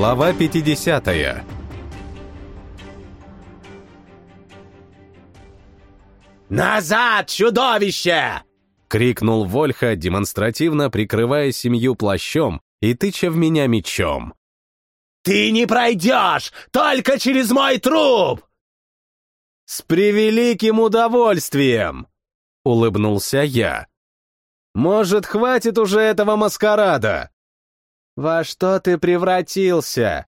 Глава 50 «Назад, чудовище!» — крикнул Вольха, демонстративно прикрывая семью плащом и тыча в меня мечом. «Ты не пройдешь! Только через мой труп!» «С превеликим удовольствием!» — улыбнулся я. «Может, хватит уже этого маскарада?» «Во что ты превратился?»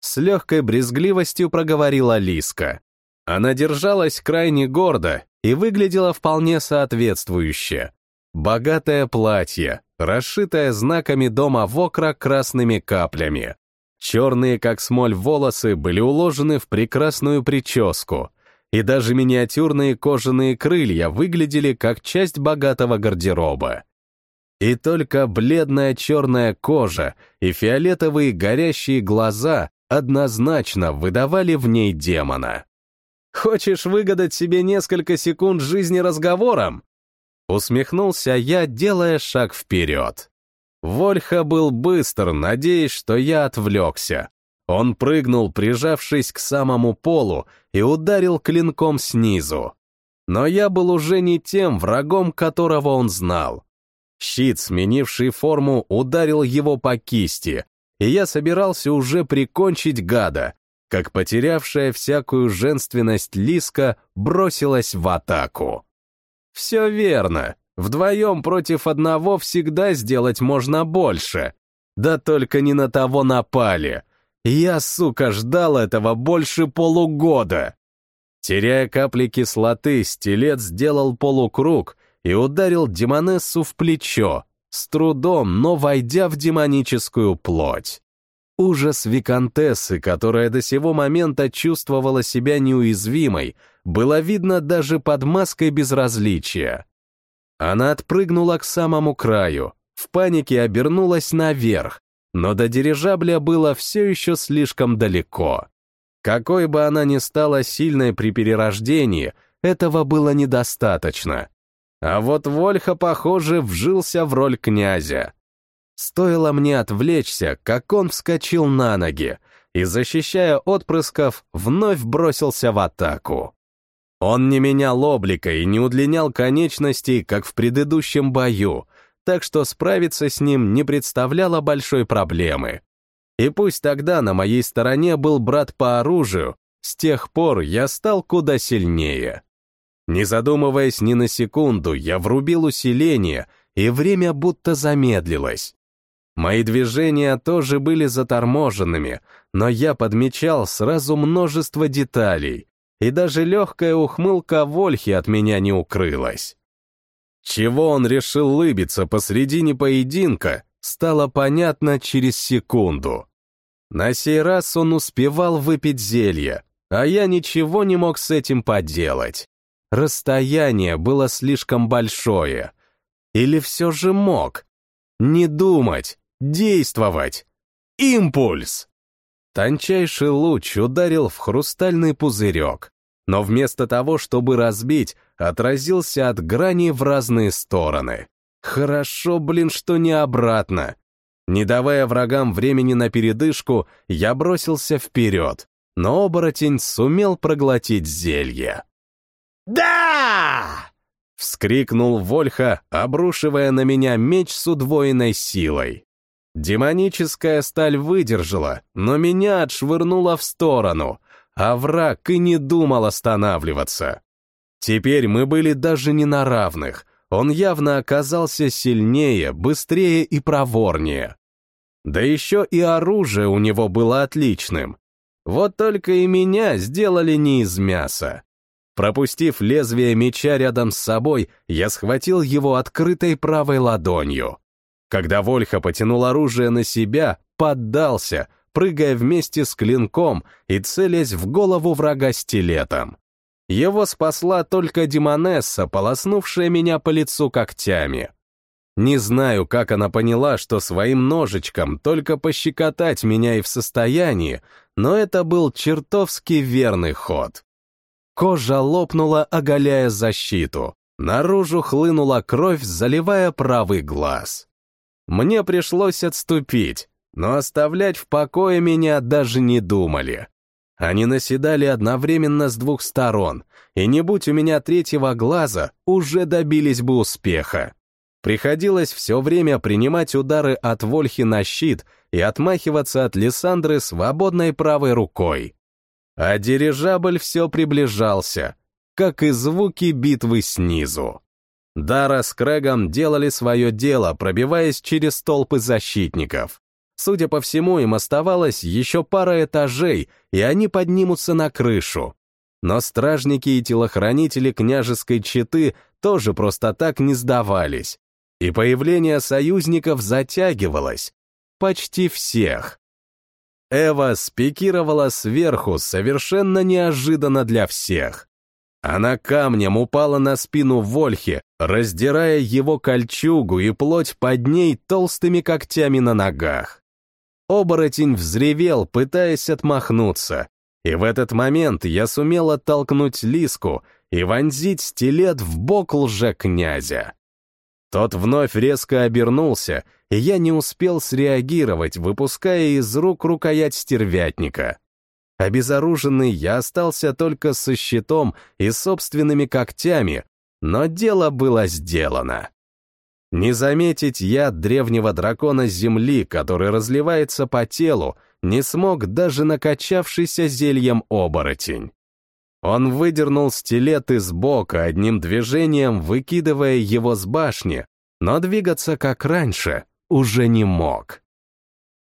С легкой брезгливостью проговорила Лиска. Она держалась крайне гордо и выглядела вполне соответствующе. Богатое платье, расшитое знаками дома Вокра красными каплями. Черные, как смоль, волосы были уложены в прекрасную прическу, и даже миниатюрные кожаные крылья выглядели как часть богатого гардероба. И только бледная черная кожа и фиолетовые горящие глаза однозначно выдавали в ней демона. «Хочешь выгадать себе несколько секунд жизни разговором?» Усмехнулся я, делая шаг вперед. Вольха был быстр, надеясь, что я отвлекся. Он прыгнул, прижавшись к самому полу, и ударил клинком снизу. Но я был уже не тем врагом, которого он знал. Щит, сменивший форму, ударил его по кисти, и я собирался уже прикончить гада, как потерявшая всякую женственность Лиска бросилась в атаку. Все верно, вдвоем против одного всегда сделать можно больше. Да только не на того напали. Я, сука, ждал этого больше полугода. Теряя капли кислоты, стилет сделал полукруг и ударил демонессу в плечо, с трудом, но войдя в демоническую плоть. Ужас виконтессы, которая до сего момента чувствовала себя неуязвимой, было видно даже под маской безразличия. Она отпрыгнула к самому краю, в панике обернулась наверх, но до дирижабля было все еще слишком далеко. Какой бы она ни стала сильной при перерождении, этого было недостаточно. А вот Вольха, похоже, вжился в роль князя. Стоило мне отвлечься, как он вскочил на ноги и, защищая отпрысков, вновь бросился в атаку. Он не менял облика и не удлинял конечностей, как в предыдущем бою, так что справиться с ним не представляло большой проблемы. И пусть тогда на моей стороне был брат по оружию, с тех пор я стал куда сильнее. Не задумываясь ни на секунду, я врубил усиление, и время будто замедлилось. Мои движения тоже были заторможенными, но я подмечал сразу множество деталей, и даже легкая ухмылка Вольхи от меня не укрылась. Чего он решил лыбиться посредине поединка, стало понятно через секунду. На сей раз он успевал выпить зелье, а я ничего не мог с этим поделать. Расстояние было слишком большое. Или все же мог? Не думать, действовать. Импульс! Тончайший луч ударил в хрустальный пузырек, но вместо того, чтобы разбить, отразился от грани в разные стороны. Хорошо, блин, что не обратно. Не давая врагам времени на передышку, я бросился вперед, но оборотень сумел проглотить зелье. «Да!» — вскрикнул Вольха, обрушивая на меня меч с удвоенной силой. Демоническая сталь выдержала, но меня отшвырнуло в сторону, а враг и не думал останавливаться. Теперь мы были даже не на равных, он явно оказался сильнее, быстрее и проворнее. Да еще и оружие у него было отличным. Вот только и меня сделали не из мяса. Пропустив лезвие меча рядом с собой, я схватил его открытой правой ладонью. Когда Вольха потянул оружие на себя, поддался, прыгая вместе с клинком и целясь в голову врага стилетом. Его спасла только Демонесса, полоснувшая меня по лицу когтями. Не знаю, как она поняла, что своим ножичком только пощекотать меня и в состоянии, но это был чертовски верный ход. Кожа лопнула, оголяя защиту. Наружу хлынула кровь, заливая правый глаз. Мне пришлось отступить, но оставлять в покое меня даже не думали. Они наседали одновременно с двух сторон, и не будь у меня третьего глаза, уже добились бы успеха. Приходилось все время принимать удары от Вольхи на щит и отмахиваться от Лиссандры свободной правой рукой. А дирижабль все приближался, как и звуки битвы снизу. Дара с Крэгом делали свое дело, пробиваясь через толпы защитников. Судя по всему, им оставалось еще пара этажей, и они поднимутся на крышу. Но стражники и телохранители княжеской четы тоже просто так не сдавались. И появление союзников затягивалось. Почти всех. Эва спикировала сверху совершенно неожиданно для всех. Она камнем упала на спину Вольхи, раздирая его кольчугу и плоть под ней толстыми когтями на ногах. Оборотень взревел, пытаясь отмахнуться, и в этот момент я сумел оттолкнуть Лиску и вонзить стилет в бок лже-князя. Тот вновь резко обернулся, и я не успел среагировать, выпуская из рук рукоять стервятника. Обезоруженный я остался только со щитом и собственными когтями, но дело было сделано. Не заметить яд древнего дракона Земли, который разливается по телу, не смог даже накачавшийся зельем оборотень. Он выдернул стилет из бока одним движением, выкидывая его с башни, но двигаться как раньше уже не мог.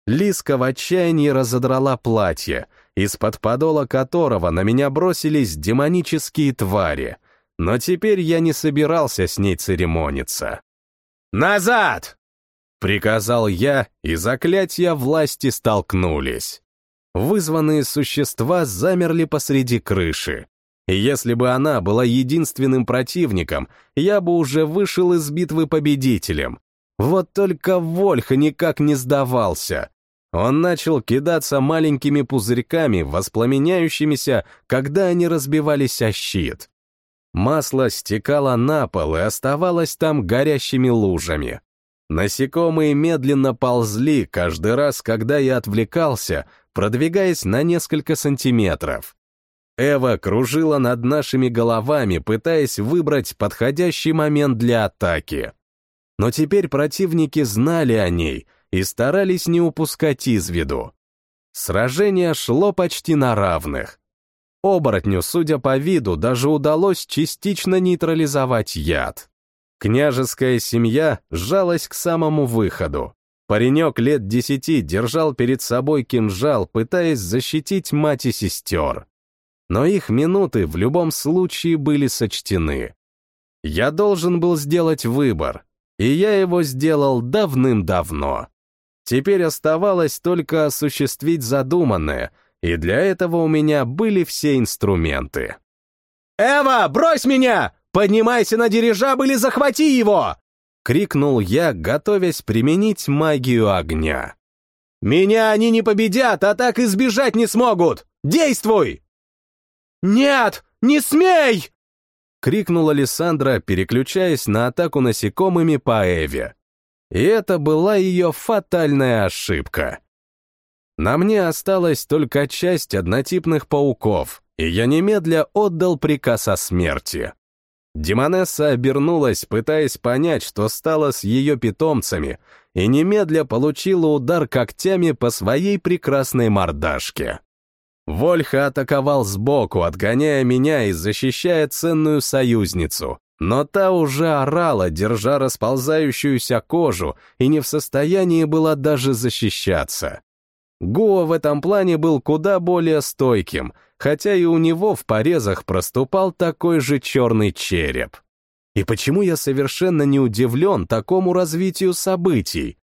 Лиска в отчаянии разодрала платье, из-под подола которого на меня бросились демонические твари, но теперь я не собирался с ней церемониться. «Назад!» — приказал я, и заклятия власти столкнулись. Вызванные существа замерли посреди крыши. И если бы она была единственным противником, я бы уже вышел из битвы победителем. Вот только Вольха никак не сдавался. Он начал кидаться маленькими пузырьками, воспламеняющимися, когда они разбивались о щит. Масло стекало на пол и оставалось там горящими лужами. Насекомые медленно ползли каждый раз, когда я отвлекался, продвигаясь на несколько сантиметров. Эва кружила над нашими головами, пытаясь выбрать подходящий момент для атаки. Но теперь противники знали о ней и старались не упускать из виду. Сражение шло почти на равных. Оборотню, судя по виду, даже удалось частично нейтрализовать яд. Княжеская семья сжалась к самому выходу. Паренек лет десяти держал перед собой кинжал, пытаясь защитить мать и сестер. Но их минуты в любом случае были сочтены. Я должен был сделать выбор, и я его сделал давным-давно. Теперь оставалось только осуществить задуманное, и для этого у меня были все инструменты. «Эва, брось меня! Поднимайся на дирижабль и захвати его!» — крикнул я, готовясь применить магию огня. «Меня они не победят, а так избежать не смогут! Действуй!» «Нет, не смей!» — крикнула Лиссандра, переключаясь на атаку насекомыми по Эве. И это была ее фатальная ошибка. На мне осталась только часть однотипных пауков, и я немедля отдал приказ о смерти. Демонесса обернулась, пытаясь понять, что стало с ее питомцами, и немедля получила удар когтями по своей прекрасной мордашке. Вольха атаковал сбоку, отгоняя меня и защищая ценную союзницу, но та уже орала, держа расползающуюся кожу, и не в состоянии была даже защищаться. Гуа в этом плане был куда более стойким — хотя и у него в порезах проступал такой же черный череп. И почему я совершенно не удивлен такому развитию событий?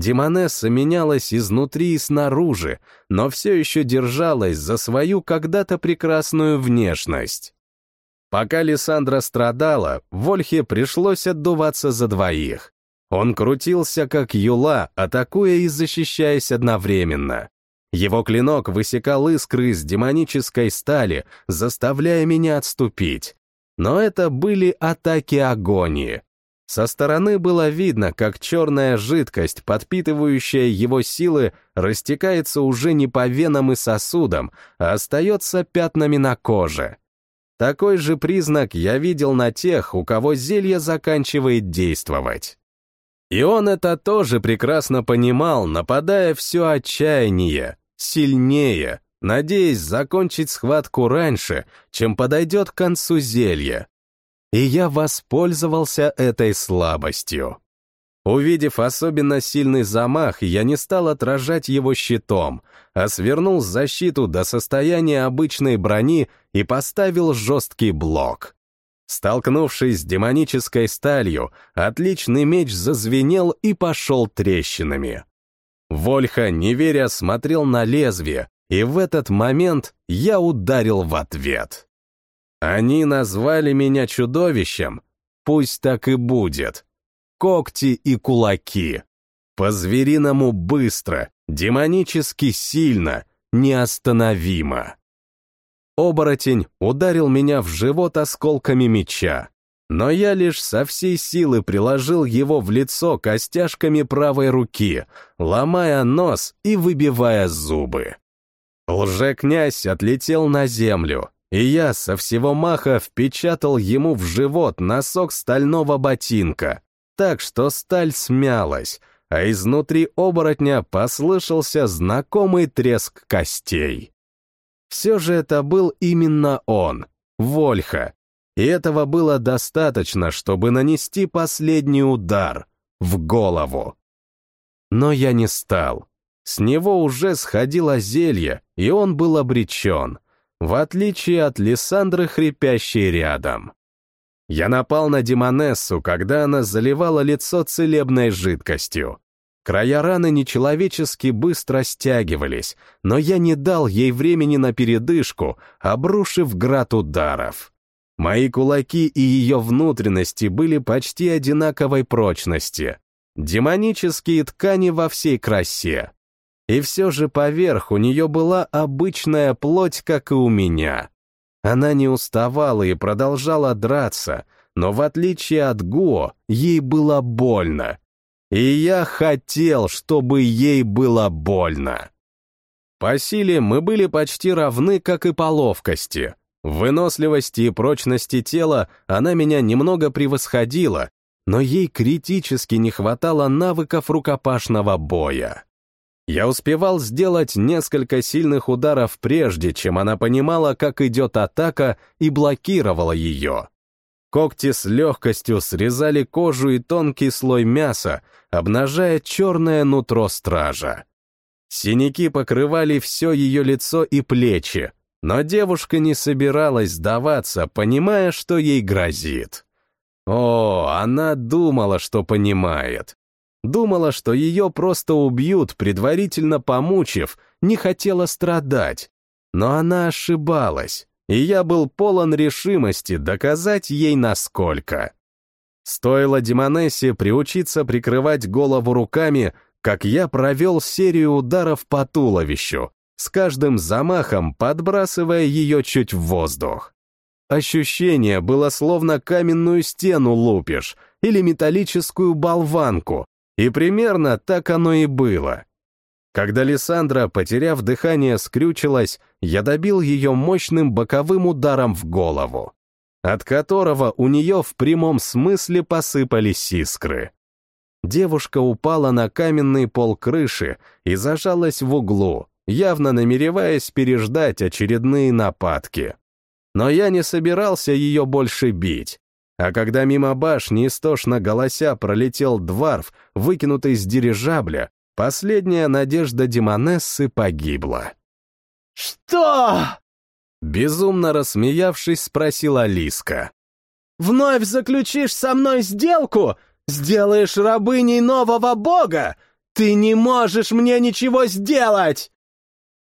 Демонесса менялась изнутри и снаружи, но все еще держалась за свою когда-то прекрасную внешность. Пока Лиссандра страдала, Вольхе пришлось отдуваться за двоих. Он крутился, как юла, атакуя и защищаясь одновременно. Его клинок высекал искры из демонической стали, заставляя меня отступить. Но это были атаки агонии. Со стороны было видно, как черная жидкость, подпитывающая его силы, растекается уже не по венам и сосудам, а остается пятнами на коже. Такой же признак я видел на тех, у кого зелье заканчивает действовать. И он это тоже прекрасно понимал, нападая все отчаяние, сильнее, надеясь закончить схватку раньше, чем подойдет к концу зелья. И я воспользовался этой слабостью. Увидев особенно сильный замах, я не стал отражать его щитом, а свернул защиту до состояния обычной брони и поставил жесткий блок. Столкнувшись с демонической сталью, отличный меч зазвенел и пошел трещинами. Вольха, не веря, смотрел на лезвие, и в этот момент я ударил в ответ. Они назвали меня чудовищем, пусть так и будет когти и кулаки. По-звериному быстро, демонически сильно, неостановимо. Оборотень ударил меня в живот осколками меча, но я лишь со всей силы приложил его в лицо костяшками правой руки, ломая нос и выбивая зубы. Лже-князь отлетел на землю, и я со всего маха впечатал ему в живот носок стального ботинка, так, что сталь смялась, а изнутри оборотня послышался знакомый треск костей. Все же это был именно он, Вольха, и этого было достаточно, чтобы нанести последний удар в голову. Но я не стал. С него уже сходило зелье, и он был обречен, в отличие от Лиссандры, хрипящей рядом. Я напал на Демонессу, когда она заливала лицо целебной жидкостью. Края раны нечеловечески быстро стягивались, но я не дал ей времени на передышку, обрушив град ударов. Мои кулаки и ее внутренности были почти одинаковой прочности. Демонические ткани во всей красе. И все же поверх у нее была обычная плоть, как и у меня. Она не уставала и продолжала драться, но в отличие от Гуо, ей было больно. И я хотел, чтобы ей было больно. По силе мы были почти равны, как и по ловкости. В выносливости и прочности тела она меня немного превосходила, но ей критически не хватало навыков рукопашного боя. Я успевал сделать несколько сильных ударов прежде, чем она понимала, как идет атака, и блокировала ее. Когти с легкостью срезали кожу и тонкий слой мяса, обнажая черное нутро стража. Синяки покрывали все ее лицо и плечи, но девушка не собиралась сдаваться, понимая, что ей грозит. О, она думала, что понимает. Думала, что ее просто убьют, предварительно помучив, не хотела страдать. Но она ошибалась, и я был полон решимости доказать ей насколько. Стоило Демонессе приучиться прикрывать голову руками, как я провел серию ударов по туловищу, с каждым замахом подбрасывая ее чуть в воздух. Ощущение было словно каменную стену лупишь или металлическую болванку, и примерно так оно и было. Когда Лиссандра, потеряв дыхание, скрючилась, я добил ее мощным боковым ударом в голову, от которого у нее в прямом смысле посыпались искры. Девушка упала на каменный пол крыши и зажалась в углу, явно намереваясь переждать очередные нападки. Но я не собирался ее больше бить, а когда мимо башни истошно голося пролетел дворф, выкинутый с дирижабля, последняя надежда Демонессы погибла. «Что?» Безумно рассмеявшись, спросила Лиска. «Вновь заключишь со мной сделку? Сделаешь рабыней нового бога? Ты не можешь мне ничего сделать!»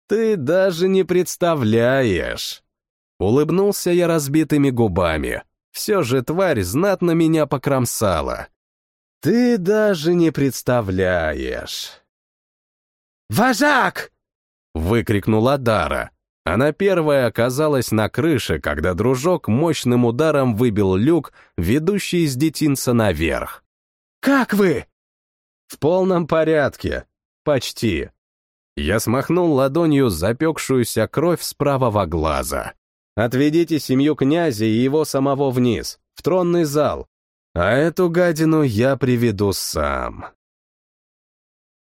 «Ты даже не представляешь!» Улыбнулся я разбитыми губами. Все же тварь знатно меня покромсала. Ты даже не представляешь. «Вожак!» — выкрикнула Дара. Она первая оказалась на крыше, когда дружок мощным ударом выбил люк, ведущий из детинца наверх. «Как вы?» «В полном порядке. Почти». Я смахнул ладонью запекшуюся кровь с правого глаза. «Отведите семью князя и его самого вниз, в тронный зал, а эту гадину я приведу сам».